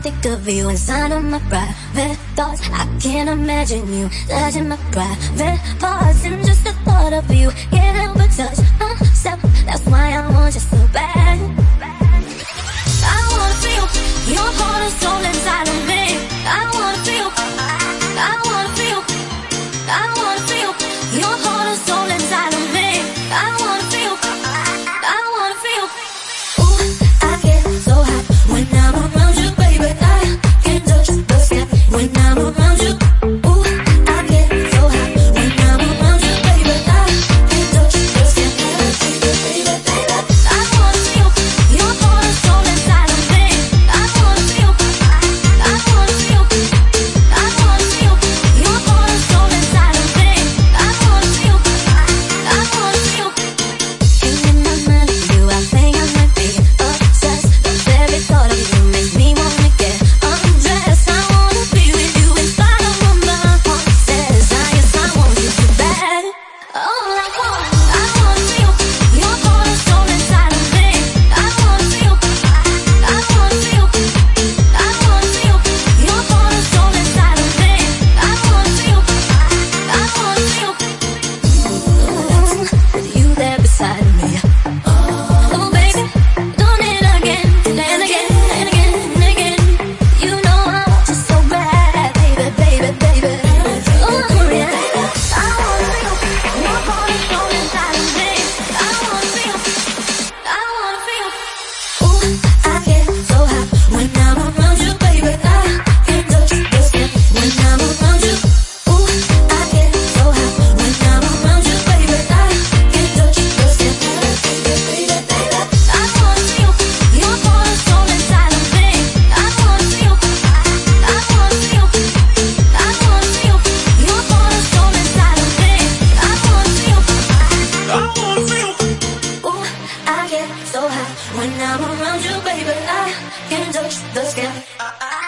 think of you inside of my private thoughts. I can't imagine you touching my private parts, and just the thought of you can't help but touch. so high when I'm around you, baby. I can touch the sky. Ah, ah.